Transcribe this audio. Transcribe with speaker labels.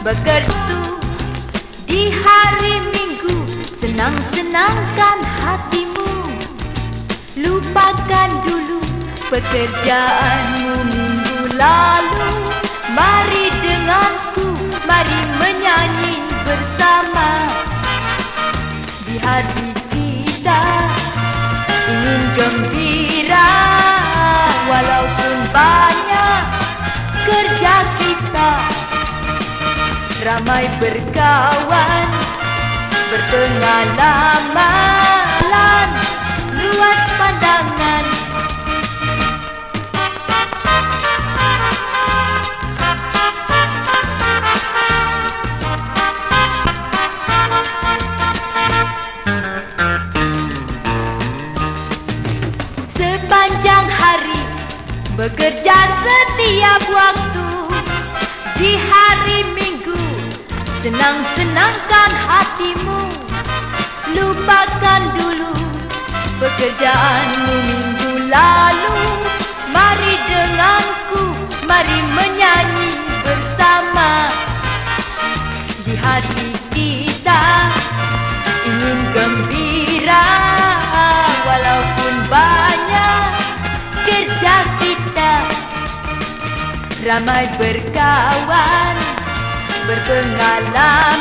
Speaker 1: bekertu Di hari minggu senang-senangkan hatimu. Lupakan dulu pekerjaanmu minggu lalu. Mari denganku, mari menyanyi bersama. Di hati kita ingin gembira Ramai berkawan, bertengah lamalan Luas pandangan. Sepanjang hari bekerja setiap waktu senang-senangkan hatimu. Lupakan dulu pekerjaanmu minggu lalu. Mari denganku, mari menyanyi bersama. Di hati kita ingin gembira Walaupun banyak kerja kita Ramai berkawan, berpengalaman